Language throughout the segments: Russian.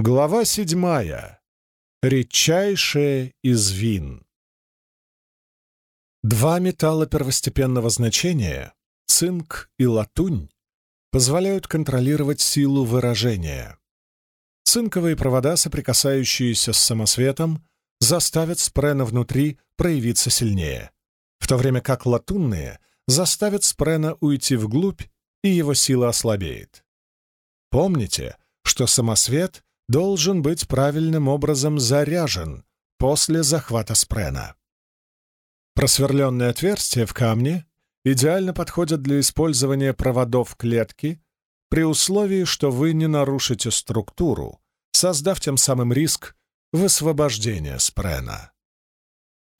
Глава седьмая. Редчайшее из вин. Два металла первостепенного значения, цинк и латунь, позволяют контролировать силу выражения. Цинковые провода, соприкасающиеся с самосветом, заставят спрена внутри проявиться сильнее, в то время как латунные заставят спрена уйти вглубь, и его сила ослабеет. Помните, что самосвет должен быть правильным образом заряжен после захвата спрена. Просверленные отверстия в камне идеально подходят для использования проводов клетки при условии, что вы не нарушите структуру, создав тем самым риск высвобождения спрена.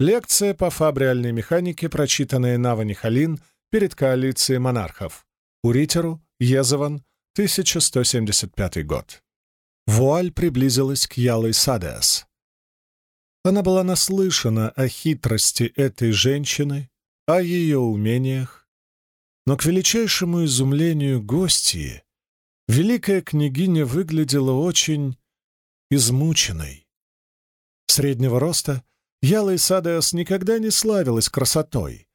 Лекция по фабриальной механике, прочитанная Нава Халин перед коалицией монархов. Уритеру, Езован, 1175 год. Вуаль приблизилась к Ялой Садеас. Она была наслышана о хитрости этой женщины, о ее умениях, но к величайшему изумлению гостьи великая княгиня выглядела очень измученной. Среднего роста Яла Исадеас никогда не славилась красотой,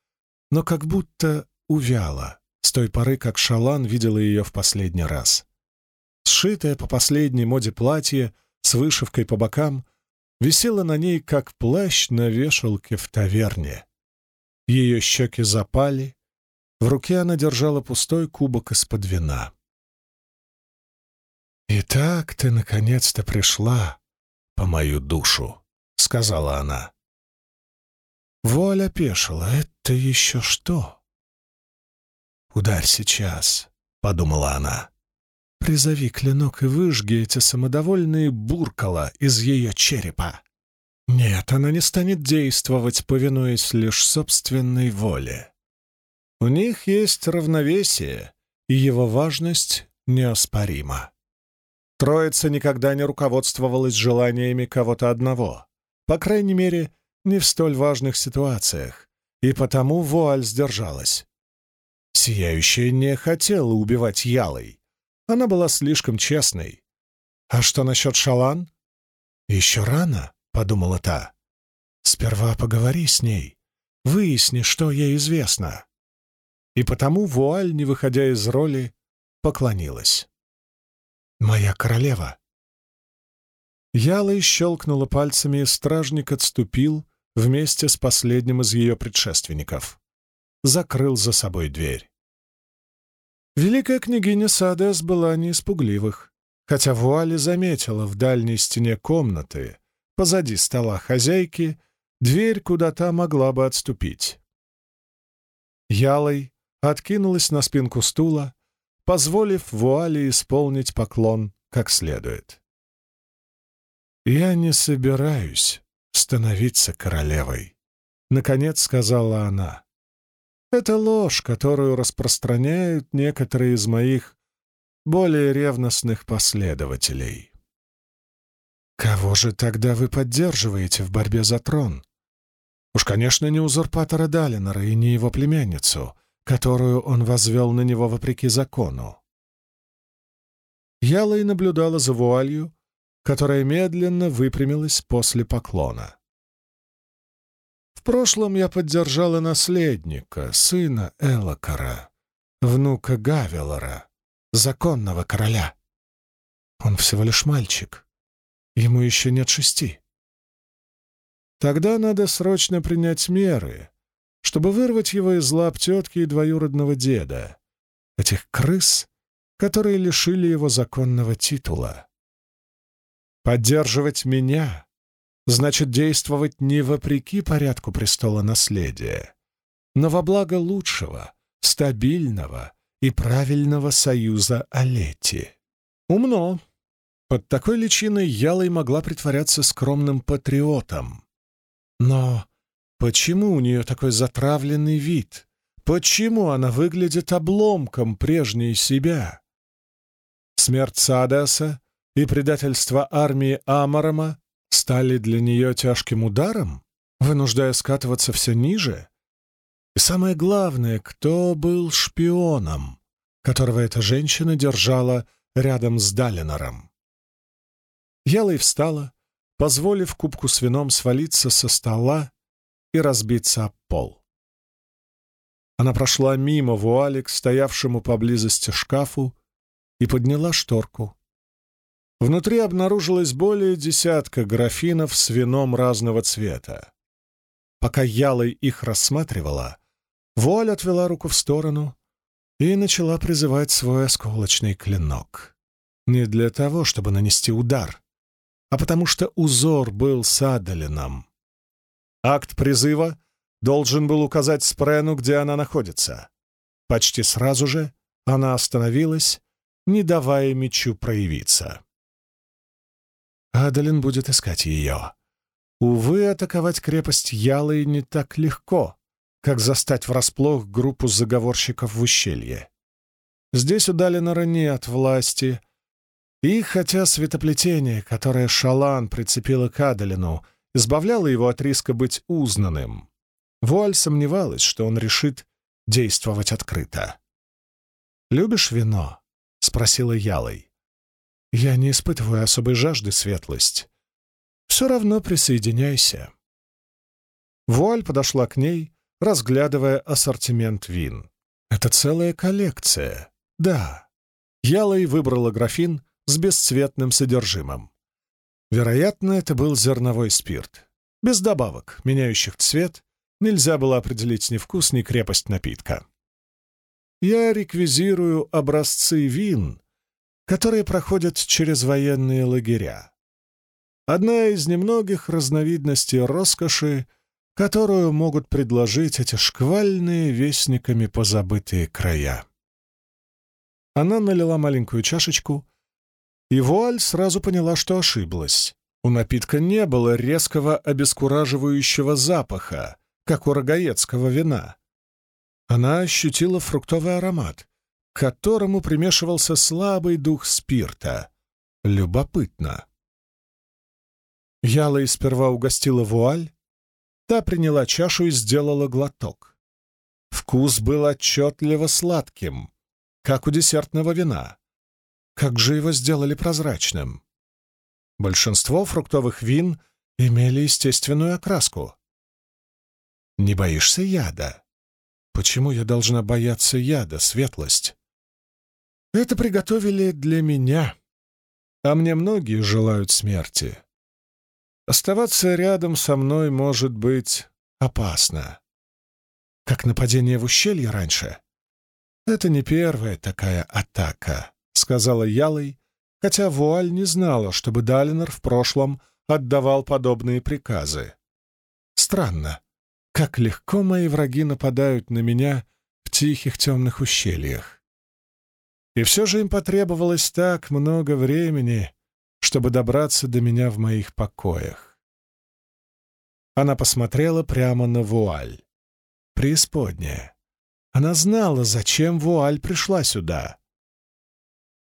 но как будто увяла с той поры, как Шалан видела ее в последний раз. Сшитое по последней моде платье с вышивкой по бокам висело на ней, как плащ на вешалке в таверне. Ее щеки запали, в руке она держала пустой кубок из-под вина. «Итак ты наконец-то пришла по мою душу», — сказала она. Воля опешила. «Это еще что?» «Ударь сейчас», — подумала она. Призови клинок и выжги эти самодовольные буркала из ее черепа. Нет, она не станет действовать, повинуясь лишь собственной воле. У них есть равновесие, и его важность неоспорима. Троица никогда не руководствовалась желаниями кого-то одного, по крайней мере, не в столь важных ситуациях, и потому Вуаль сдержалась. Сияющая не хотела убивать Ялой, она была слишком честной. «А что насчет Шалан?» «Еще рано», — подумала та. «Сперва поговори с ней, выясни, что ей известно». И потому Вуаль, не выходя из роли, поклонилась. «Моя королева». Яла щелкнула пальцами, и стражник отступил вместе с последним из ее предшественников. Закрыл за собой дверь. Великая княгиня Садес была не испугливых, хотя Вуали заметила в дальней стене комнаты, позади стола хозяйки, дверь куда-то могла бы отступить. Ялой откинулась на спинку стула, позволив Вуали исполнить поклон как следует. «Я не собираюсь становиться королевой», — наконец сказала она. Это ложь, которую распространяют некоторые из моих более ревностных последователей. Кого же тогда вы поддерживаете в борьбе за трон? Уж, конечно, не узурпатора Далинора и не его племянницу, которую он возвел на него вопреки закону. Яла и наблюдала за вуалью, которая медленно выпрямилась после поклона. В прошлом я поддержала наследника, сына Элокара, внука Гавелора, законного короля. Он всего лишь мальчик. Ему еще нет шести. Тогда надо срочно принять меры, чтобы вырвать его из лап тетки и двоюродного деда, этих крыс, которые лишили его законного титула. Поддерживать меня значит действовать не вопреки порядку престола наследия, но во благо лучшего, стабильного и правильного союза Олети. Умно. Под такой личиной Ялой могла притворяться скромным патриотом. Но почему у нее такой затравленный вид? Почему она выглядит обломком прежней себя? Смерть Садаса и предательство армии Амарама стали для нее тяжким ударом, вынуждая скатываться все ниже? И самое главное, кто был шпионом, которого эта женщина держала рядом с Далинором? Ялой встала, позволив кубку с вином свалиться со стола и разбиться об пол. Она прошла мимо вуали к стоявшему поблизости шкафу и подняла шторку. Внутри обнаружилось более десятка графинов с вином разного цвета. Пока Ялой их рассматривала, вуаль отвела руку в сторону и начала призывать свой осколочный клинок. Не для того, чтобы нанести удар, а потому что узор был с Адалином. Акт призыва должен был указать Спрену, где она находится. Почти сразу же она остановилась, не давая мечу проявиться. Адалин будет искать ее. Увы, атаковать крепость Ялой не так легко, как застать врасплох группу заговорщиков в ущелье. Здесь у Далинора нет власти — и хотя светоплетение, которое Шалан прицепила к Адалину, избавляло его от риска быть узнанным, Вуаль сомневалась, что он решит действовать открыто. «Любишь вино?» — спросила Ялой. «Я не испытываю особой жажды светлость. Все равно присоединяйся». Вуаль подошла к ней, разглядывая ассортимент вин. «Это целая коллекция. Да». Ялой выбрала графин — с бесцветным содержимым. Вероятно, это был зерновой спирт. Без добавок, меняющих цвет, нельзя было определить ни вкус, ни крепость напитка. Я реквизирую образцы вин, которые проходят через военные лагеря. Одна из немногих разновидностей роскоши, которую могут предложить эти шквальные вестниками позабытые края. Она налила маленькую чашечку и Вуаль сразу поняла, что ошиблась. У напитка не было резкого обескураживающего запаха, как у рогаецкого вина. Она ощутила фруктовый аромат, которому примешивался слабый дух спирта. Любопытно. Яла и сперва угостила вуаль, та приняла чашу и сделала глоток. Вкус был отчетливо сладким, как у десертного вина. Как же его сделали прозрачным? Большинство фруктовых вин имели естественную окраску. Не боишься яда? Почему я должна бояться яда, светлость? Это приготовили для меня, а мне многие желают смерти. Оставаться рядом со мной может быть опасно. Как нападение в ущелье раньше. Это не первая такая атака. — сказала Ялой, хотя Вуаль не знала, чтобы Далинор в прошлом отдавал подобные приказы. Странно, как легко мои враги нападают на меня в тихих темных ущельях. И все же им потребовалось так много времени, чтобы добраться до меня в моих покоях. Она посмотрела прямо на Вуаль. Преисподняя. Она знала, зачем Вуаль пришла сюда.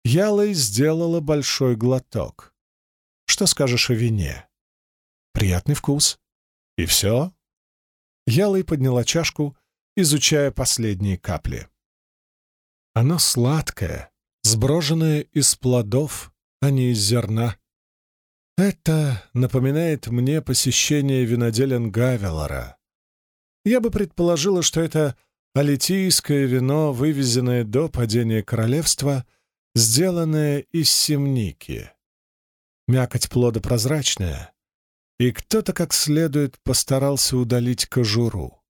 Ялой сделала большой глоток. Что скажешь о вине? Приятный вкус. И все? Ялой подняла чашку, изучая последние капли. Оно сладкое, сброженное из плодов, а не из зерна. Это напоминает мне посещение виноделен Гавелора. Я бы предположила, что это алитийское вино, вывезенное до падения королевства — сделанное из семники. Мякоть плода прозрачная, и кто-то как следует постарался удалить кожуру.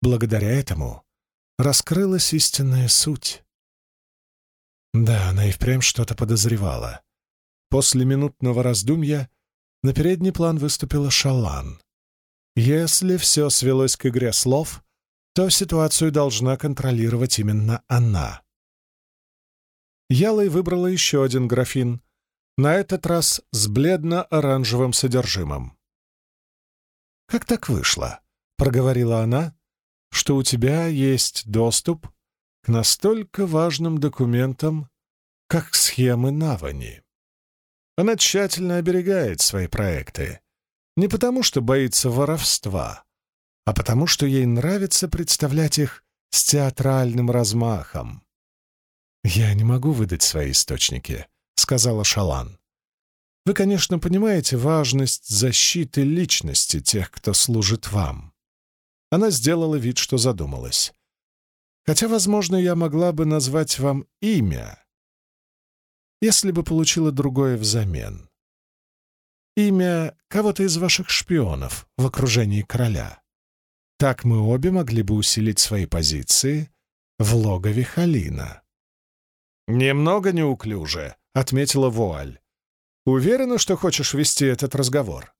Благодаря этому раскрылась истинная суть. Да, она и впрямь что-то подозревала. После минутного раздумья на передний план выступила Шалан. Если все свелось к игре слов, то ситуацию должна контролировать именно она. Ялой выбрала еще один графин, на этот раз с бледно-оранжевым содержимым. «Как так вышло?» — проговорила она, — «что у тебя есть доступ настолько важным документам, как схемы Навани. Она тщательно оберегает свои проекты, не потому что боится воровства, а потому что ей нравится представлять их с театральным размахом. «Я не могу выдать свои источники», — сказала Шалан. Вы, конечно, понимаете важность защиты личности тех, кто служит вам. Она сделала вид, что задумалась. Хотя, возможно, я могла бы назвать вам имя, если бы получила другое взамен. Имя кого-то из ваших шпионов в окружении короля. Так мы обе могли бы усилить свои позиции в логове Халина. «Немного неуклюже», — отметила Вуаль. «Уверена, что хочешь вести этот разговор?»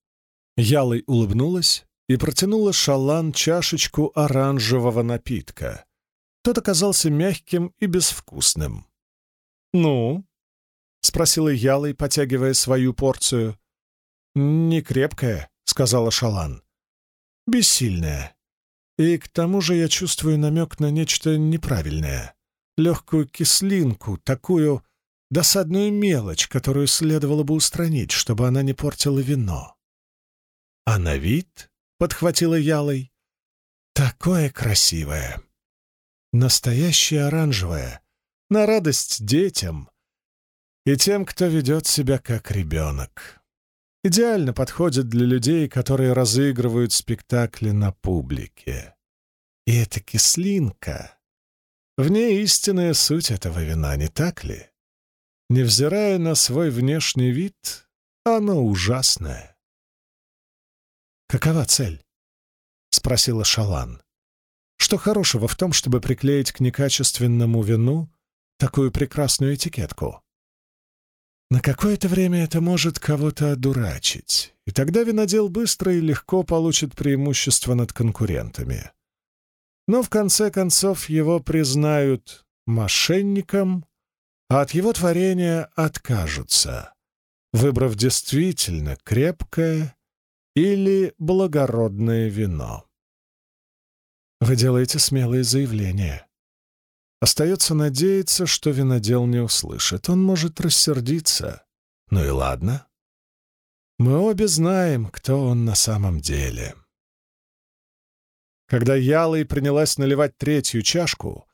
Ялой улыбнулась и протянула Шалан чашечку оранжевого напитка. Тот оказался мягким и безвкусным. «Ну?» — спросила Ялой, потягивая свою порцию. «Не крепкая», — сказала Шалан. «Бессильная. И к тому же я чувствую намек на нечто неправильное. Легкую кислинку, такую досадную мелочь, которую следовало бы устранить, чтобы она не портила вино. А на вид, — подхватила Ялой, — такое красивое. Настоящее оранжевое, на радость детям и тем, кто ведет себя как ребенок. Идеально подходит для людей, которые разыгрывают спектакли на публике. И эта кислинка... В ней истинная суть этого вина, не так ли? Невзирая на свой внешний вид, оно ужасное. «Какова цель?» — спросила Шалан. «Что хорошего в том, чтобы приклеить к некачественному вину такую прекрасную этикетку?» На какое-то время это может кого-то одурачить, и тогда винодел быстро и легко получит преимущество над конкурентами. Но в конце концов его признают мошенником, а от его творения откажутся, выбрав действительно крепкое или благородное вино. Вы делаете смелые заявления. Остается надеяться, что винодел не услышит. Он может рассердиться. Ну и ладно. Мы обе знаем, кто он на самом деле. Когда Ялой принялась наливать третью чашку,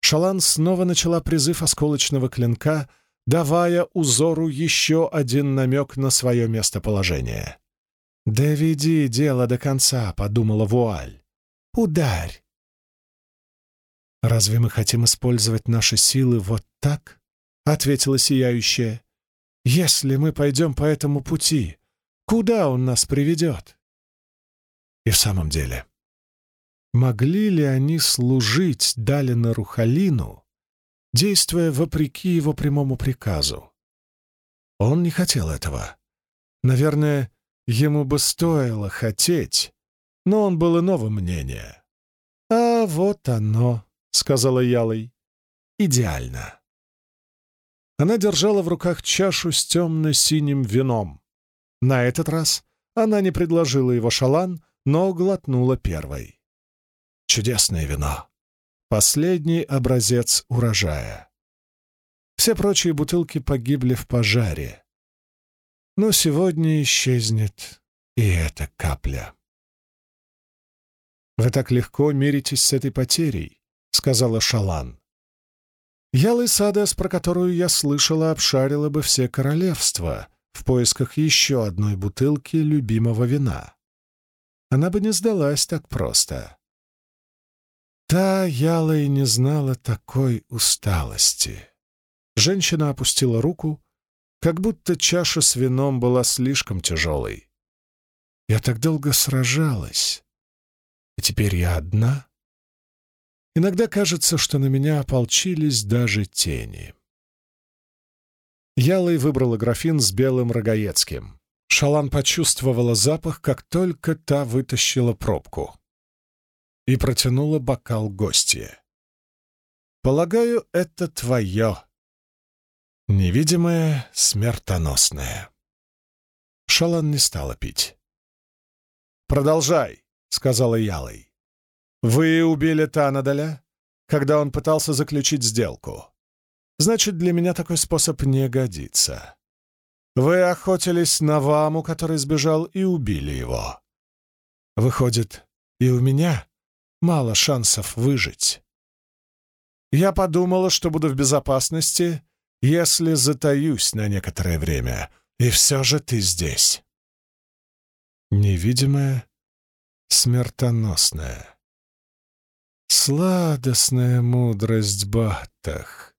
Шалан снова начала призыв осколочного клинка, давая узору еще один намек на свое местоположение. «Доведи дело до конца», — подумала Вуаль. «Ударь!» «Разве мы хотим использовать наши силы вот так?» — ответила сияющая. «Если мы пойдем по этому пути, куда он нас приведет?» И в самом деле, могли ли они служить Далина Рухалину, действуя вопреки его прямому приказу? Он не хотел этого. Наверное, ему бы стоило хотеть, но он был иного мнения. А вот оно. — сказала Ялой. «Идеально». Она держала в руках чашу с темно-синим вином. На этот раз она не предложила его шалан, но глотнула первой. Чудесное вино. Последний образец урожая. Все прочие бутылки погибли в пожаре. Но сегодня исчезнет и эта капля. Вы так легко миритесь с этой потерей, — сказала Шалан. Ялый Садес, про которую я слышала, обшарила бы все королевства в поисках еще одной бутылки любимого вина. Она бы не сдалась так просто. Та Яла и не знала такой усталости. Женщина опустила руку, как будто чаша с вином была слишком тяжелой. Я так долго сражалась, и теперь я одна — Иногда кажется, что на меня ополчились даже тени. Ялой выбрала графин с белым рогаецким. Шалан почувствовала запах, как только та вытащила пробку. И протянула бокал гостье. «Полагаю, это твое. Невидимое, смертоносное». Шалан не стала пить. «Продолжай», — сказала Ялой. Вы убили Танадаля, когда он пытался заключить сделку. Значит, для меня такой способ не годится. Вы охотились на Ваму, который сбежал, и убили его. Выходит, и у меня мало шансов выжить. Я подумала, что буду в безопасности, если затаюсь на некоторое время, И все же ты здесь. Невидимая, смертоносная. Сладостная мудрость Баттах.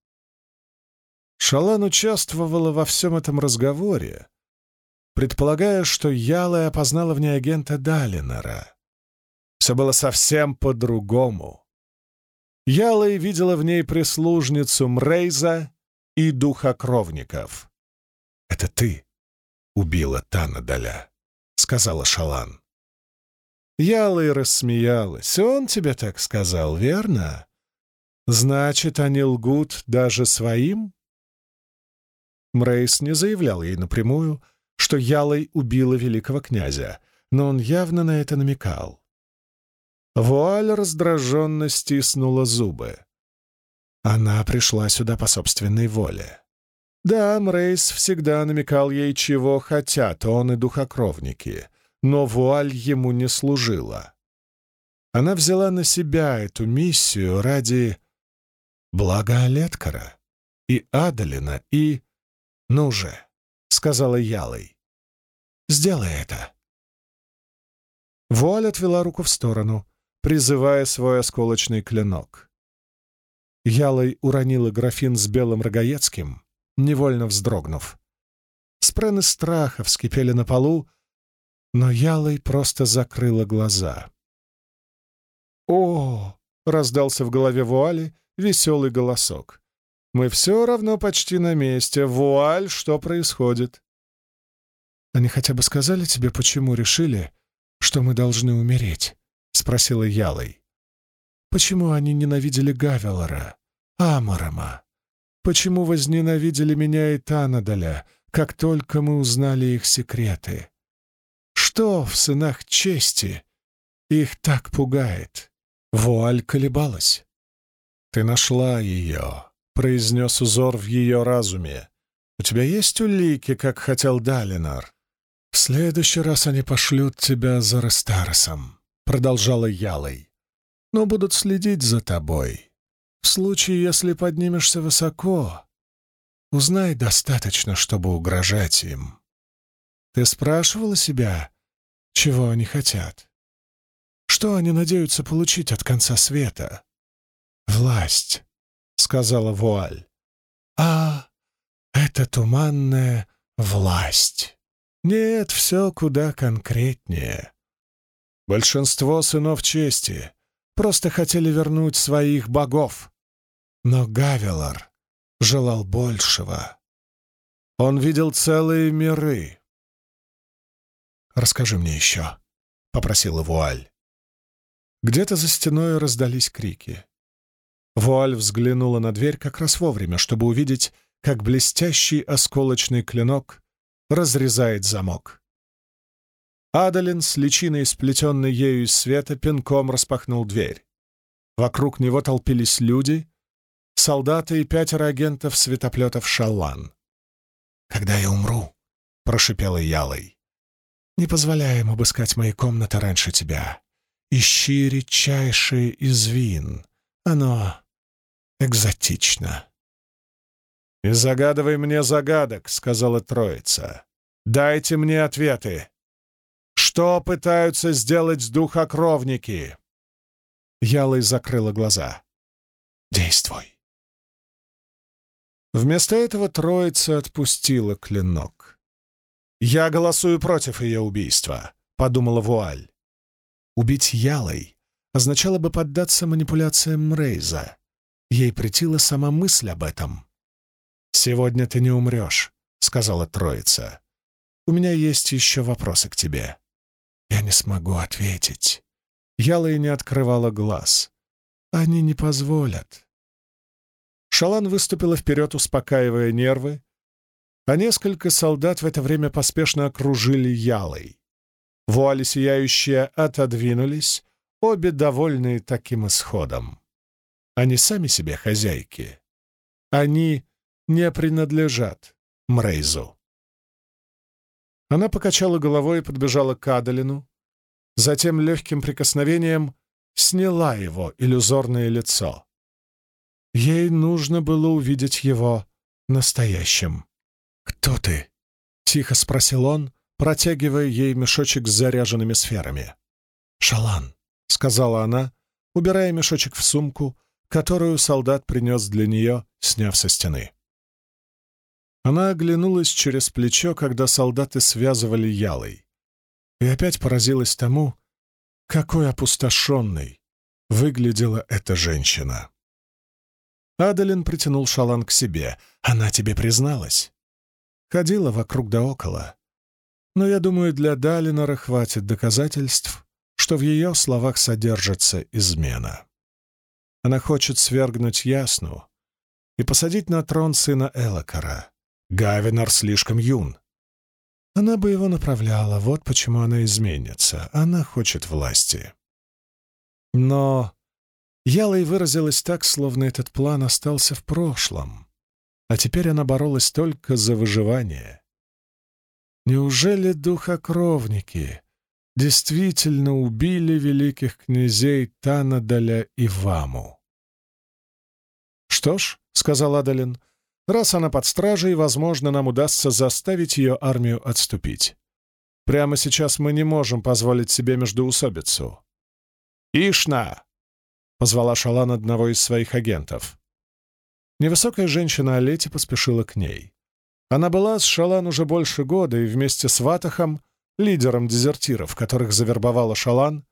Шалан участвовала во всем этом разговоре, предполагая, что Ялая опознала в ней агента Далинора. Все было совсем по-другому. Ялая видела в ней прислужницу Мрейза и духа кровников. «Это ты убила Танадаля», — сказала Шалан. Ялой рассмеялась. «Он тебе так сказал, верно? Значит, они лгут даже своим?» Мрейс не заявлял ей напрямую, что Ялой убила великого князя, но он явно на это намекал. Вуаль раздраженно стиснула зубы. Она пришла сюда по собственной воле. Да, Мрейс всегда намекал ей, чего хотят он и духокровники, но вуаль ему не служила. Она взяла на себя эту миссию ради блага Олеткара и Адалина и «Ну же», — сказала Ялой, — «сделай это». Вуаль отвела руку в сторону, призывая свой осколочный клинок. Ялой уронила графин с белым рогаецким, невольно вздрогнув. Спрены страха вскипели на полу, но Ялой просто закрыла глаза. «О!» — раздался в голове вуали веселый голосок. Мы все равно почти на месте. Вуаль, что происходит?» «Они хотя бы сказали тебе, почему решили, что мы должны умереть?» — спросила Ялой. «Почему они ненавидели Гавелора, Амарама? Почему возненавидели меня и Танадаля, как только мы узнали их секреты? Что в сынах чести их так пугает?» Вуаль колебалась. «Ты нашла ее», произнес узор в ее разуме. «У тебя есть улики, как хотел Далинар?» «В следующий раз они пошлют тебя за Рестаросом», — продолжала Ялой. «Но будут следить за тобой. В случае, если поднимешься высоко, узнай достаточно, чтобы угрожать им. Ты спрашивала себя, чего они хотят? Что они надеются получить от конца света? Власть, сказала Вуаль. «А, это туманная власть. Нет, все куда конкретнее. Большинство сынов чести просто хотели вернуть своих богов. Но Гавелор желал большего. Он видел целые миры. «Расскажи мне еще», — попросила Вуаль. Где-то за стеной раздались крики. Вуаль взглянула на дверь как раз вовремя, чтобы увидеть, как блестящий осколочный клинок разрезает замок. Адалин с личиной, сплетенной ею из света, пинком распахнул дверь. Вокруг него толпились люди, солдаты и пятеро агентов светоплетов Шаллан. «Когда я умру», — прошипела Ялой, — «не позволяем обыскать мои комнаты раньше тебя. Ищи редчайшие из вин. Оно экзотично. «И загадывай мне загадок», — сказала троица. «Дайте мне ответы. Что пытаются сделать духокровники?» Ялой закрыла глаза. «Действуй». Вместо этого троица отпустила клинок. «Я голосую против ее убийства», — подумала Вуаль. Убить Ялой означало бы поддаться манипуляциям Мрейза. Ей претила сама мысль об этом. «Сегодня ты не умрешь», — сказала троица. «У меня есть еще вопросы к тебе». «Я не смогу ответить». Яла и не открывала глаз. «Они не позволят». Шалан выступила вперед, успокаивая нервы, а несколько солдат в это время поспешно окружили Ялой. Вуали сияющие отодвинулись, обе довольные таким исходом. Они сами себе хозяйки. Они не принадлежат Мрейзу. Она покачала головой и подбежала к Адалину, затем легким прикосновением сняла его иллюзорное лицо. Ей нужно было увидеть его настоящим. «Кто ты?» — тихо спросил он, протягивая ей мешочек с заряженными сферами. «Шалан», — сказала она, убирая мешочек в сумку, которую солдат принес для нее, сняв со стены. Она оглянулась через плечо, когда солдаты связывали ялой, и опять поразилась тому, какой опустошенной выглядела эта женщина. Адалин притянул Шалан к себе. «Она тебе призналась?» Ходила вокруг да около. Но я думаю, для Далинора хватит доказательств, что в ее словах содержится измена. Она хочет свергнуть Ясну и посадить на трон сына Элокара. Гавинар слишком юн. Она бы его направляла, вот почему она изменится. Она хочет власти. Но Ялой выразилась так, словно этот план остался в прошлом, а теперь она боролась только за выживание. Неужели духокровники действительно убили великих князей Танадаля и Ваму? «Что ж», — сказал Адалин, — «раз она под стражей, возможно, нам удастся заставить ее армию отступить. Прямо сейчас мы не можем позволить себе междоусобицу». «Ишна!» — позвала Шалан одного из своих агентов. Невысокая женщина Олети поспешила к ней. Она была с Шалан уже больше года и вместе с Ватахом, лидером дезертиров, которых завербовала Шалан,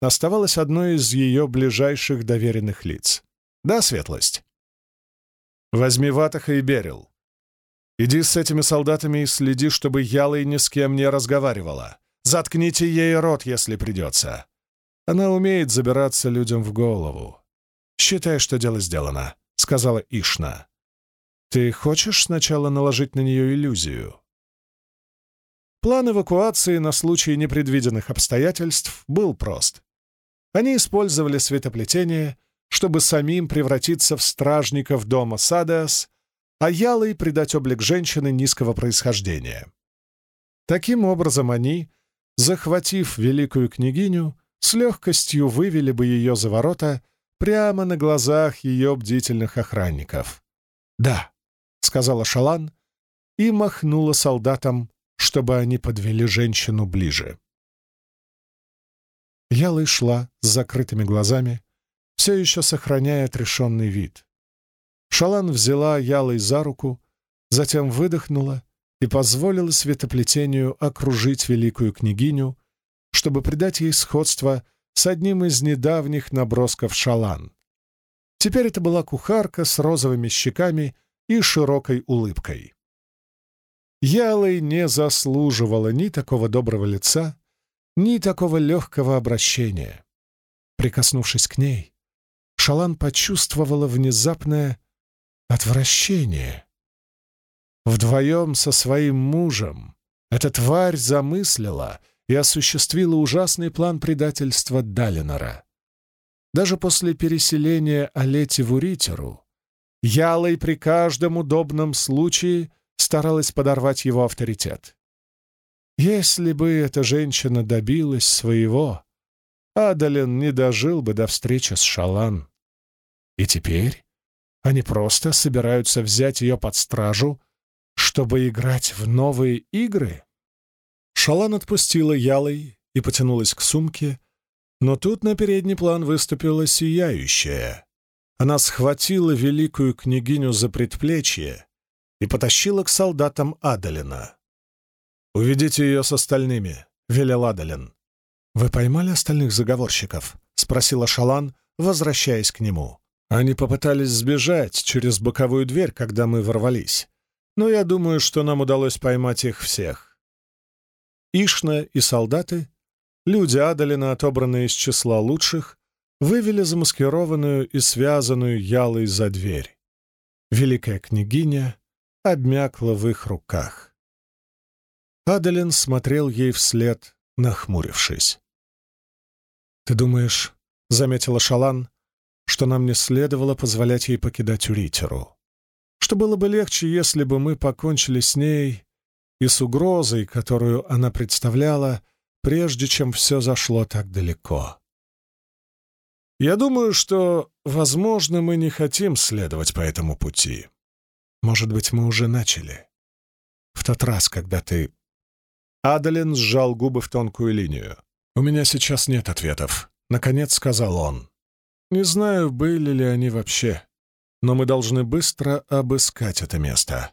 оставалась одной из ее ближайших доверенных лиц. Да, светлость. Возьми Ватаха и Берил. Иди с этими солдатами и следи, чтобы Ялой ни с кем не разговаривала. Заткните ей рот, если придется. Она умеет забираться людям в голову. Считай, что дело сделано», — сказала Ишна. «Ты хочешь сначала наложить на нее иллюзию?» План эвакуации на случай непредвиденных обстоятельств был прост. Они использовали светоплетение, чтобы самим превратиться в стражников дома Садеас, а Ялой придать облик женщины низкого происхождения. Таким образом они, захватив великую княгиню, с легкостью вывели бы ее за ворота прямо на глазах ее бдительных охранников. «Да», — сказала Шалан и махнула солдатам, чтобы они подвели женщину ближе. Ялой шла с закрытыми глазами, все еще сохраняя отрешенный вид. Шалан взяла Ялой за руку, затем выдохнула и позволила светоплетению окружить великую княгиню, чтобы придать ей сходство с одним из недавних набросков шалан. Теперь это была кухарка с розовыми щеками и широкой улыбкой. Ялой не заслуживала ни такого доброго лица, ни такого легкого обращения. Прикоснувшись к ней, Шалан почувствовала внезапное отвращение. Вдвоем со своим мужем эта тварь замыслила — и осуществила ужасный план предательства Далинора. Даже после переселения Олети в Уритеру, Ялой при каждом удобном случае старалась подорвать его авторитет. Если бы эта женщина добилась своего, Адалин не дожил бы до встречи с Шалан. И теперь они просто собираются взять ее под стражу, чтобы играть в новые игры? Шалан отпустила ялой и потянулась к сумке, но тут на передний план выступила сияющая. Она схватила великую княгиню за предплечье и потащила к солдатам Адалина. «Уведите ее с остальными», — велел Адалин. «Вы поймали остальных заговорщиков?» — спросила Шалан, возвращаясь к нему. «Они попытались сбежать через боковую дверь, когда мы ворвались, но я думаю, что нам удалось поймать их всех. Ишна и солдаты, люди Адалина, отобранные из числа лучших, вывели замаскированную и связанную ялой за дверь. Великая княгиня обмякла в их руках. Адалин смотрел ей вслед, нахмурившись. «Ты думаешь, — заметила Шалан, — что нам не следовало позволять ей покидать Уритеру? Что было бы легче, если бы мы покончили с ней и с угрозой, которую она представляла, прежде чем все зашло так далеко. Я думаю, что, возможно, мы не хотим следовать по этому пути. Может быть, мы уже начали. В тот раз, когда ты...» Адалин сжал губы в тонкую линию. «У меня сейчас нет ответов», — наконец сказал он. «Не знаю, были ли они вообще, но мы должны быстро обыскать это место.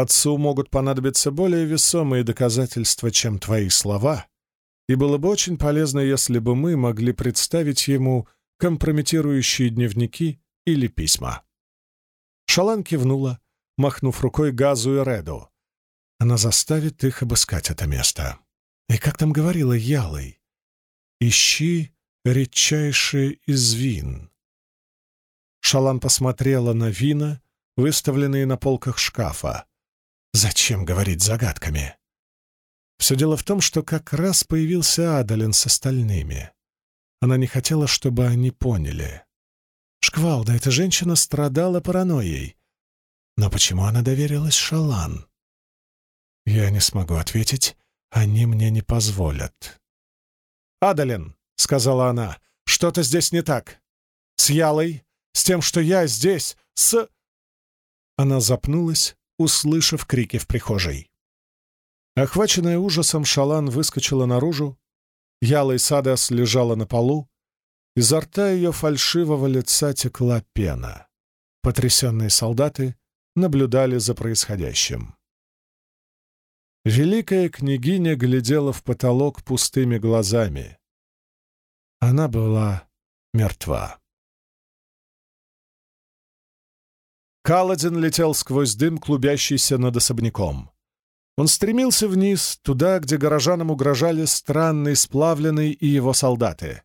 Отцу могут понадобиться более весомые доказательства, чем твои слова, и было бы очень полезно, если бы мы могли представить ему компрометирующие дневники или письма». Шалан кивнула, махнув рукой Газу и Реду. Она заставит их обыскать это место. И как там говорила Ялой, «Ищи редчайшее из вин». Шалан посмотрела на вина, выставленные на полках шкафа. Зачем говорить загадками? Все дело в том, что как раз появился Адалин с остальными. Она не хотела, чтобы они поняли. Шквалда, эта женщина страдала паранойей. Но почему она доверилась Шалан? Я не смогу ответить, они мне не позволят. «Адалин», — сказала она, — «что-то здесь не так. С Ялой, с тем, что я здесь, с...» Она запнулась, услышав крики в прихожей. Охваченная ужасом, Шалан выскочила наружу. Яла и Садас лежала на полу. Изо рта ее фальшивого лица текла пена. Потрясенные солдаты наблюдали за происходящим. Великая княгиня глядела в потолок пустыми глазами. Она была мертва. Каладин летел сквозь дым, клубящийся над особняком. Он стремился вниз, туда, где горожанам угрожали странный сплавленный и его солдаты.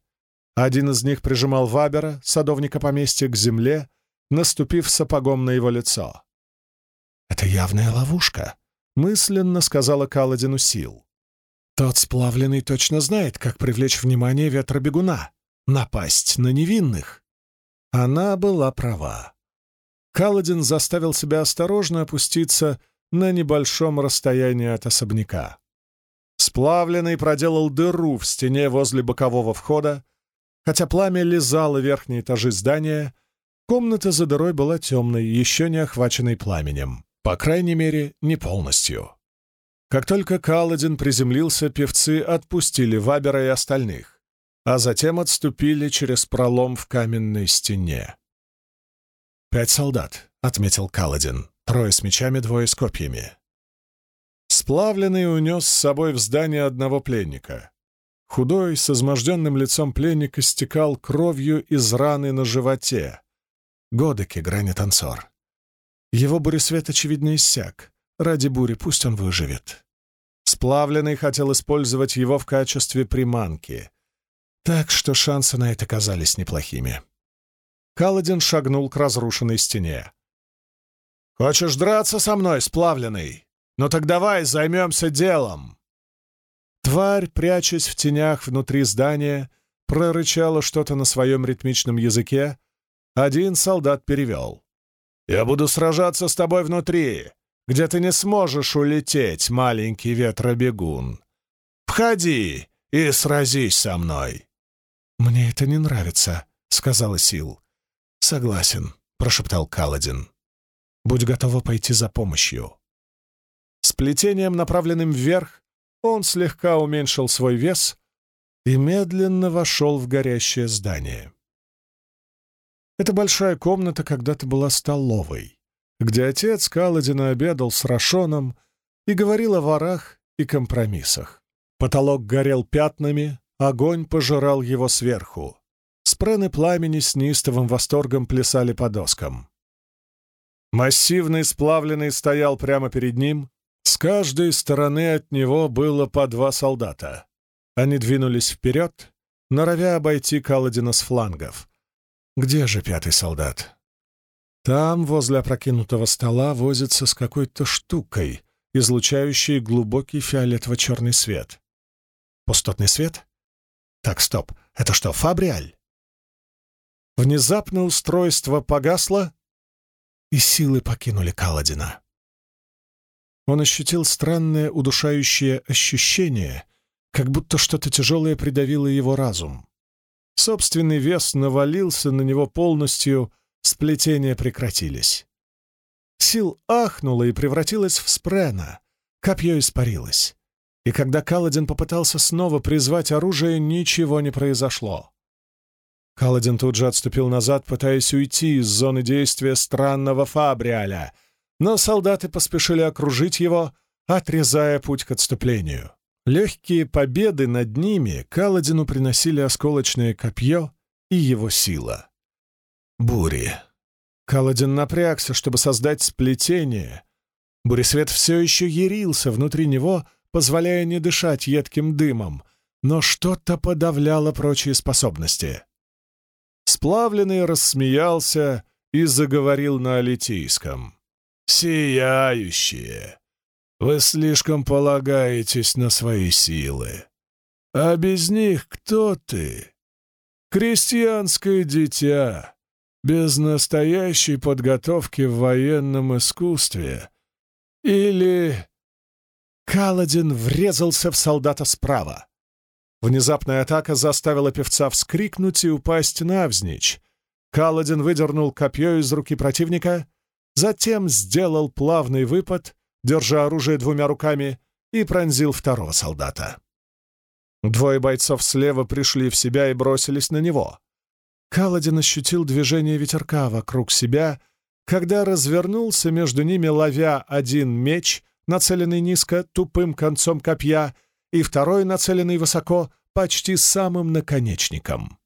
Один из них прижимал Вабера, садовника поместья, к земле, наступив сапогом на его лицо. «Это явная ловушка», — мысленно сказала Каладину Сил. «Тот сплавленный точно знает, как привлечь внимание ветробегуна, напасть на невинных». Она была права. Каладин заставил себя осторожно опуститься на небольшом расстоянии от особняка. Сплавленный проделал дыру в стене возле бокового входа, хотя пламя лизало верхние этажи здания, комната за дырой была темной, еще не охваченной пламенем. По крайней мере, не полностью. Как только Каладин приземлился, певцы отпустили Вабера и остальных, а затем отступили через пролом в каменной стене. «Пять солдат», — отметил Каладин. Трое с мечами, двое с копьями. Сплавленный унес с собой в здание одного пленника. Худой, с изможденным лицом пленника стекал кровью из раны на животе. Годеки, грани-танцор. Его буресвет, очевидно, иссяк. Ради бури пусть он выживет. Сплавленный хотел использовать его в качестве приманки. Так что шансы на это казались неплохими. Каладин шагнул к разрушенной стене. «Хочешь драться со мной, сплавленный? Ну так давай займемся делом!» Тварь, прячась в тенях внутри здания, прорычала что-то на своем ритмичном языке. Один солдат перевел. «Я буду сражаться с тобой внутри, где ты не сможешь улететь, маленький ветробегун. Входи и сразись со мной!» «Мне это не нравится», — сказала Сил. «Согласен», — прошептал Каладин. Будь готова пойти за помощью. С плетением, направленным вверх, он слегка уменьшил свой вес и медленно вошел в горящее здание. Эта большая комната когда-то была столовой, где отец Каладина обедал с Рашоном и говорил о ворах и компромиссах. Потолок горел пятнами, огонь пожирал его сверху. Спрены пламени с неистовым восторгом плясали по доскам. Массивный сплавленный стоял прямо перед ним. С каждой стороны от него было по два солдата. Они двинулись вперед, норовя обойти Каладина с флангов. Где же пятый солдат? Там, возле опрокинутого стола, возится с какой-то штукой, излучающей глубокий фиолетово-черный свет. Пустотный свет? Так, стоп, это что, фабриаль? Внезапно устройство погасло, и силы покинули Каладина. Он ощутил странное удушающее ощущение, как будто что-то тяжелое придавило его разум. Собственный вес навалился на него полностью, сплетения прекратились. Сил ахнула и превратилась в спрена, копье испарилось. И когда Каладин попытался снова призвать оружие, ничего не произошло. Каладин тут же отступил назад, пытаясь уйти из зоны действия странного Фабриаля, но солдаты поспешили окружить его, отрезая путь к отступлению. Легкие победы над ними Каладину приносили осколочное копье и его сила. Бури. Каладин напрягся, чтобы создать сплетение. Буресвет все еще ярился внутри него, позволяя не дышать едким дымом, но что-то подавляло прочие способности. Сплавленный рассмеялся и заговорил на алитийском. «Сияющие! Вы слишком полагаетесь на свои силы. А без них кто ты? Крестьянское дитя, без настоящей подготовки в военном искусстве. Или... Каладин врезался в солдата справа. Внезапная атака заставила певца вскрикнуть и упасть навзничь. Каладин выдернул копье из руки противника, затем сделал плавный выпад, держа оружие двумя руками, и пронзил второго солдата. Двое бойцов слева пришли в себя и бросились на него. Каладин ощутил движение ветерка вокруг себя, когда развернулся между ними, ловя один меч, нацеленный низко тупым концом копья, и второй, нацеленный высоко, почти самым наконечником.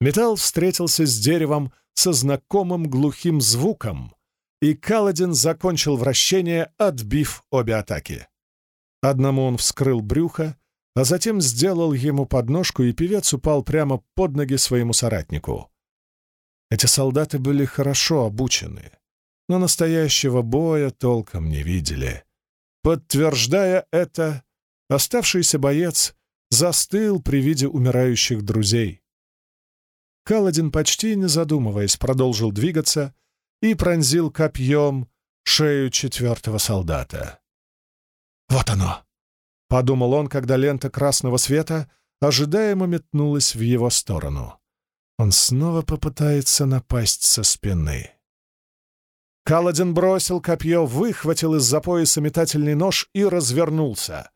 Металл встретился с деревом со знакомым глухим звуком, и Каладин закончил вращение, отбив обе атаки. Одному он вскрыл брюхо, а затем сделал ему подножку, и певец упал прямо под ноги своему соратнику. Эти солдаты были хорошо обучены, но настоящего боя толком не видели. Подтверждая это, оставшийся боец застыл при виде умирающих друзей. Каладин, почти не задумываясь, продолжил двигаться и пронзил копьем шею четвертого солдата. «Вот оно!» — подумал он, когда лента красного света ожидаемо метнулась в его сторону. Он снова попытается напасть со спины. Каладин бросил копье, выхватил из-за пояса метательный нож и развернулся.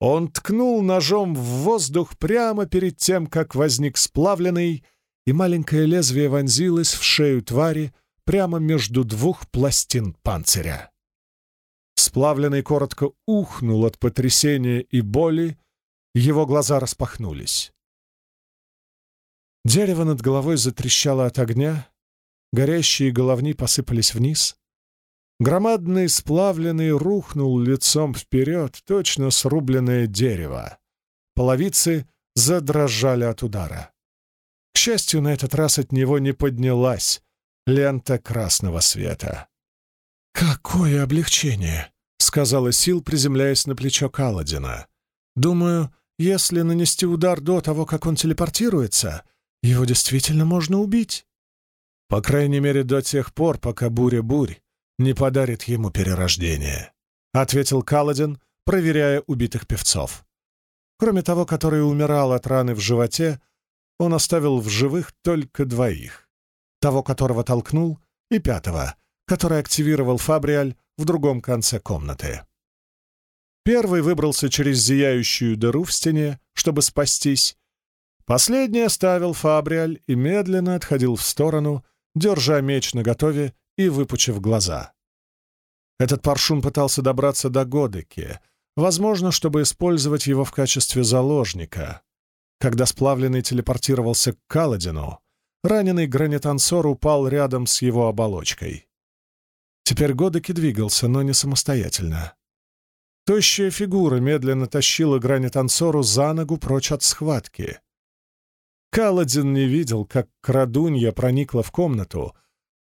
Он ткнул ножом в воздух прямо перед тем, как возник сплавленный, и маленькое лезвие вонзилось в шею твари прямо между двух пластин панциря. Сплавленный коротко ухнул от потрясения и боли, его глаза распахнулись. Дерево над головой затрещало от огня, горящие головни посыпались вниз. Громадный сплавленный рухнул лицом вперед, точно срубленное дерево. Половицы задрожали от удара. К счастью, на этот раз от него не поднялась лента красного света. «Какое облегчение!» — сказала Сил, приземляясь на плечо Каладина. «Думаю, если нанести удар до того, как он телепортируется, его действительно можно убить. По крайней мере, до тех пор, пока буря-бурь не подарит ему перерождение», — ответил Каладин, проверяя убитых певцов. Кроме того, который умирал от раны в животе, он оставил в живых только двоих. Того, которого толкнул, и пятого, который активировал Фабриаль в другом конце комнаты. Первый выбрался через зияющую дыру в стене, чтобы спастись, Последний оставил Фабриаль и медленно отходил в сторону, держа меч наготове и выпучив глаза. Этот паршун пытался добраться до Годеки, возможно, чтобы использовать его в качестве заложника. Когда сплавленный телепортировался к Каладину, раненый гранитансор упал рядом с его оболочкой. Теперь Годеки двигался, но не самостоятельно. Тощая фигура медленно тащила гранитансору за ногу прочь от схватки. Каладин не видел, как крадунья проникла в комнату,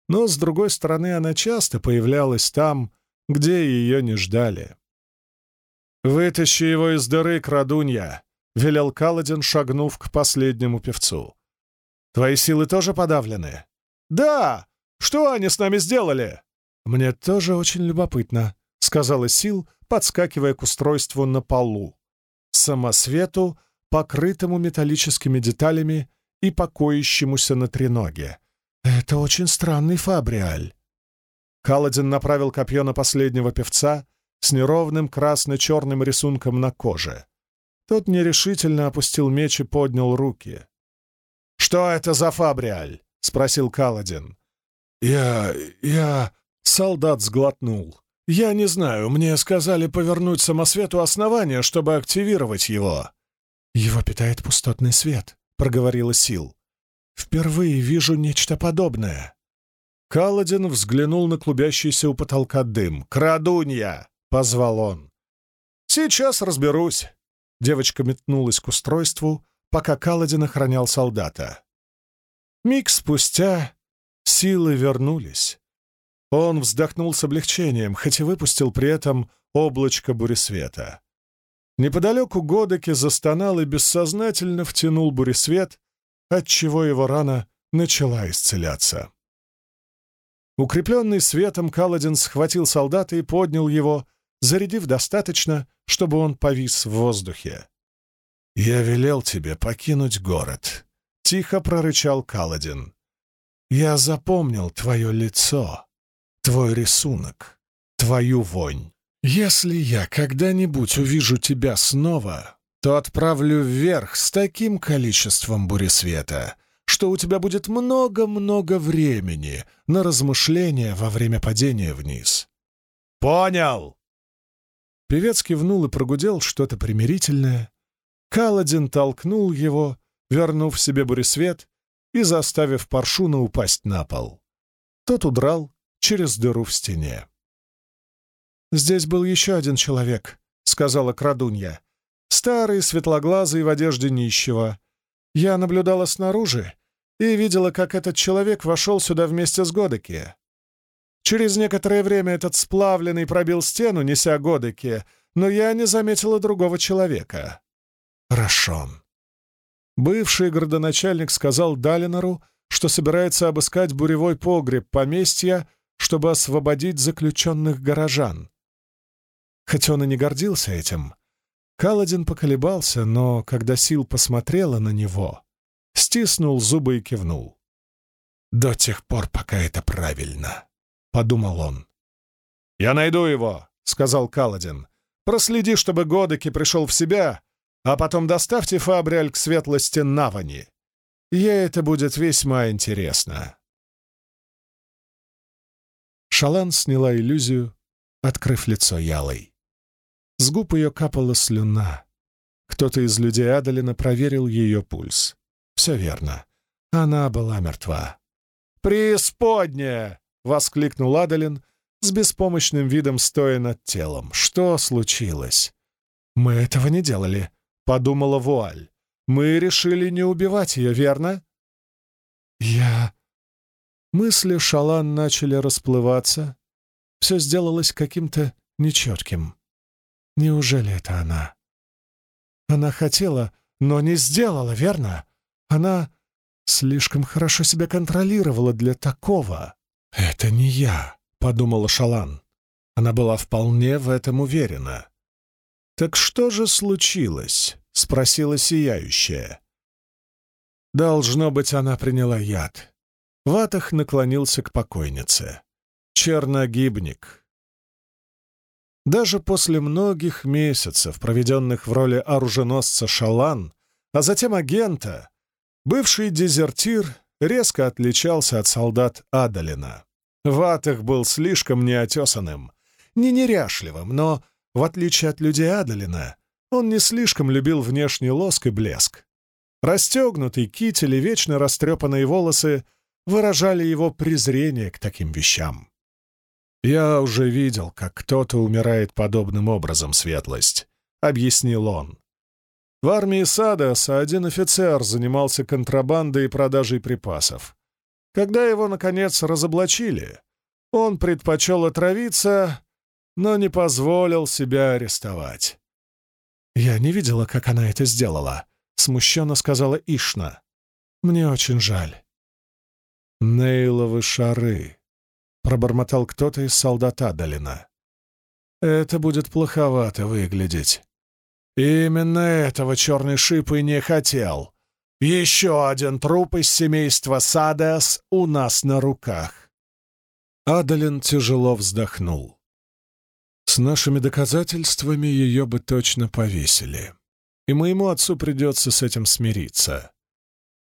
но, с другой стороны, она часто появлялась там, где ее не ждали. «Вытащи его из дыры, крадунья!» — велел Каладин, шагнув к последнему певцу. «Твои силы тоже подавлены?» «Да! Что они с нами сделали?» «Мне тоже очень любопытно», — сказала Сил, подскакивая к устройству на полу. Самосвету покрытому металлическими деталями и покоящемуся на треноге. «Это очень странный фабриаль». Каладин направил копье на последнего певца с неровным красно-черным рисунком на коже. Тот нерешительно опустил меч и поднял руки. «Что это за фабриаль?» — спросил Каладин. «Я... я...» — солдат сглотнул. «Я не знаю, мне сказали повернуть самосвету основания, чтобы активировать его». «Его питает пустотный свет», — проговорила Сил. «Впервые вижу нечто подобное». Каладин взглянул на клубящийся у потолка дым. «Крадунья!» — позвал он. «Сейчас разберусь». Девочка метнулась к устройству, пока Каладин охранял солдата. Миг спустя силы вернулись. Он вздохнул с облегчением, хоть и выпустил при этом облачко буресвета. Неподалеку Годеки застонал и бессознательно втянул буресвет, отчего его рана начала исцеляться. Укрепленный светом, Каладин схватил солдата и поднял его, зарядив достаточно, чтобы он повис в воздухе. «Я велел тебе покинуть город», — тихо прорычал Каладин. «Я запомнил твое лицо, твой рисунок, твою вонь. Если я когда-нибудь увижу тебя снова, то отправлю вверх с таким количеством буресвета, что у тебя будет много-много времени на размышления во время падения вниз». «Понял!» Певец кивнул и прогудел что-то примирительное. Каладин толкнул его, вернув себе буресвет и заставив паршуна упасть на пол. Тот удрал через дыру в стене. «Здесь был еще один человек», — сказала крадунья. «Старый, светлоглазый, в одежде нищего. Я наблюдала снаружи и видела, как этот человек вошел сюда вместе с Годеки. Через некоторое время этот сплавленный пробил стену, неся Годеки, но я не заметила другого человека. Рашон. Бывший городоначальник сказал Далинору, что собирается обыскать буревой погреб поместья, чтобы освободить заключенных горожан. Хоть он и не гордился этим, Каладин поколебался, но когда Сил посмотрела на него, стиснул зубы и кивнул. «До тех пор, пока это правильно», — подумал он. «Я найду его», — сказал Каладин. «Проследи, чтобы Годеки пришел в себя, а потом доставьте Фабриаль к светлости Навани. Ей это будет весьма интересно». Шалан сняла иллюзию, открыв лицо Ялой. С губ ее капала слюна. Кто-то из людей Адалина проверил ее пульс. Все верно. Она была мертва. «Преисподняя!» — воскликнул Адалин, с беспомощным видом стоя над телом. «Что случилось?» «Мы этого не делали», — подумала Вуаль. «Мы решили не убивать ее, верно?» «Я...» Мысли Шалан начали расплываться. Все сделалось каким-то нечетким. Неужели это она? Она хотела, но не сделала, верно? Она слишком хорошо себя контролировала для такого. «Это не я», — подумала Шалан. Она была вполне в этом уверена. «Так что же случилось?» — спросила сияющая. Должно быть, она приняла яд. Ватах наклонился к покойнице. Черногибник. Даже после многих месяцев, проведенных в роли оруженосца Шалан, а затем агента, бывший дезертир резко отличался от солдат Адалина. Ватах был слишком неотесанным, не неряшливым, но, в отличие от людей Адалина, он не слишком любил внешний лоск и блеск. Расстегнутый китель и вечно растрепанные волосы выражали его презрение к таким вещам. «Я уже видел, как кто-то умирает подобным образом, светлость», — объяснил он. В армии Садаса один офицер занимался контрабандой и продажей припасов. Когда его, наконец, разоблачили, он предпочел отравиться, но не позволил себя арестовать. «Я не видела, как она это сделала», — смущенно сказала Ишна. «Мне очень жаль». «Нейловы шары», — пробормотал кто-то из солдат Адалина. «Это будет плоховато выглядеть». Именно этого черный шип и не хотел. Еще один труп из семейства Садеас у нас на руках. Адалин тяжело вздохнул. С нашими доказательствами ее бы точно повесили. И моему отцу придется с этим смириться.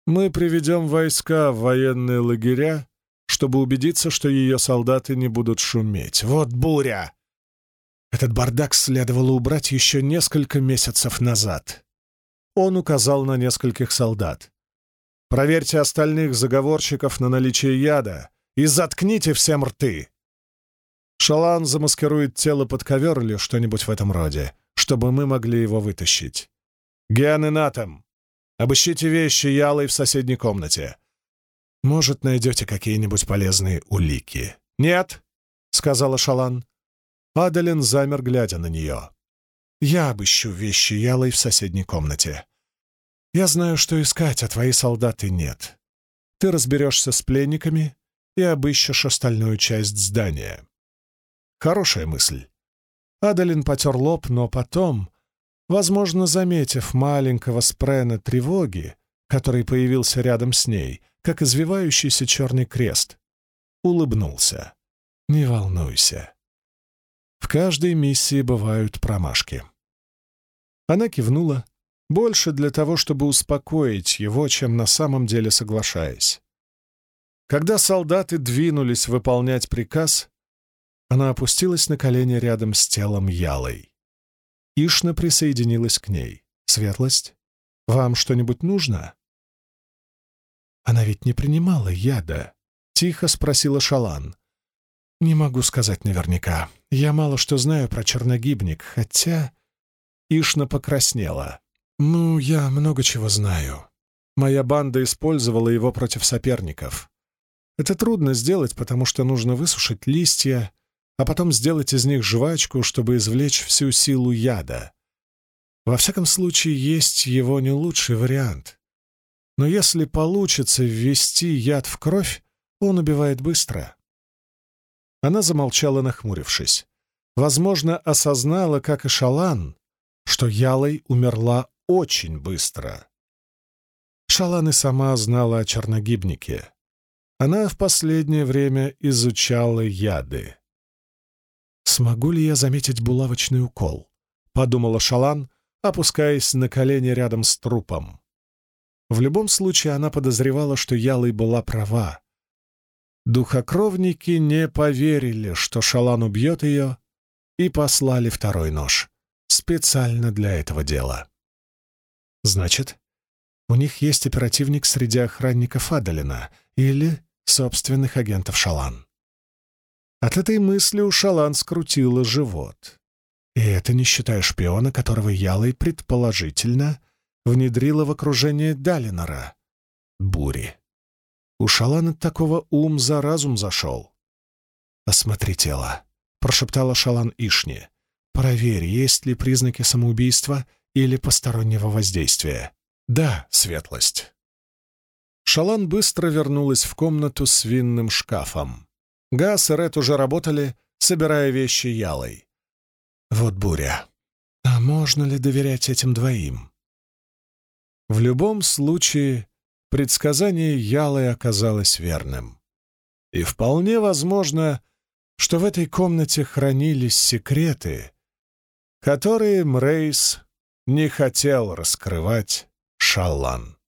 Мы приведем войска в военные лагеря, чтобы убедиться, что ее солдаты не будут шуметь. Вот буря! Этот бардак следовало убрать еще несколько месяцев назад. Он указал на нескольких солдат. «Проверьте остальных заговорщиков на наличие яда и заткните всем рты!» Шалан замаскирует тело под ковер или что-нибудь в этом роде, чтобы мы могли его вытащить. Ген и Натам, обыщите вещи Ялой в соседней комнате. Может, найдете какие-нибудь полезные улики. «Нет», — сказала Шалан. Адалин замер, глядя на нее. «Я обыщу вещи Ялой в соседней комнате. Я знаю, что искать, а твои солдаты нет. Ты разберешься с пленниками и обыщешь остальную часть здания». Хорошая мысль. Адалин потер лоб, но потом, возможно, заметив маленького спрена тревоги, который появился рядом с ней, как извивающийся черный крест, улыбнулся. «Не волнуйся. В каждой миссии бывают промашки». Она кивнула, больше для того, чтобы успокоить его, чем на самом деле соглашаясь. Когда солдаты двинулись выполнять приказ, она опустилась на колени рядом с телом Ялой. Ишна присоединилась к ней. «Светлость, вам что-нибудь нужно?» «Она ведь не принимала яда?» — тихо спросила Шалан. «Не могу сказать наверняка. Я мало что знаю про черногибник, хотя...» Ишна покраснела. «Ну, я много чего знаю. Моя банда использовала его против соперников. Это трудно сделать, потому что нужно высушить листья, а потом сделать из них жвачку, чтобы извлечь всю силу яда. Во всяком случае, есть его не лучший вариант. Но если получится ввести яд в кровь, он убивает быстро. Она замолчала, нахмурившись. Возможно, осознала, как и Шалан, что Ялой умерла очень быстро. Шалан и сама знала о черногибнике. Она в последнее время изучала яды. «Смогу ли я заметить булавочный укол?» — подумала Шалан, опускаясь на колени рядом с трупом. В любом случае она подозревала, что Ялой была права. Духокровники не поверили, что Шалан убьет ее, и послали второй нож, специально для этого дела. Значит, у них есть оперативник среди охранников Адалина или собственных агентов Шалан. От этой мысли у Шалан скрутило живот. И это не считая шпиона, которого Ялой предположительно внедрила в окружение Далинора. Бури. У Шалан от такого ум за разум зашел. «Осмотри тело», — прошептала Шалан Ишни. «Проверь, есть ли признаки самоубийства или постороннего воздействия». «Да, светлость». Шалан быстро вернулась в комнату с винным шкафом. Газ и Ред уже работали, собирая вещи Ялой. Вот буря. А можно ли доверять этим двоим? В любом случае, предсказание Ялой оказалось верным. И вполне возможно, что в этой комнате хранились секреты, которые Мрейс не хотел раскрывать Шаллан.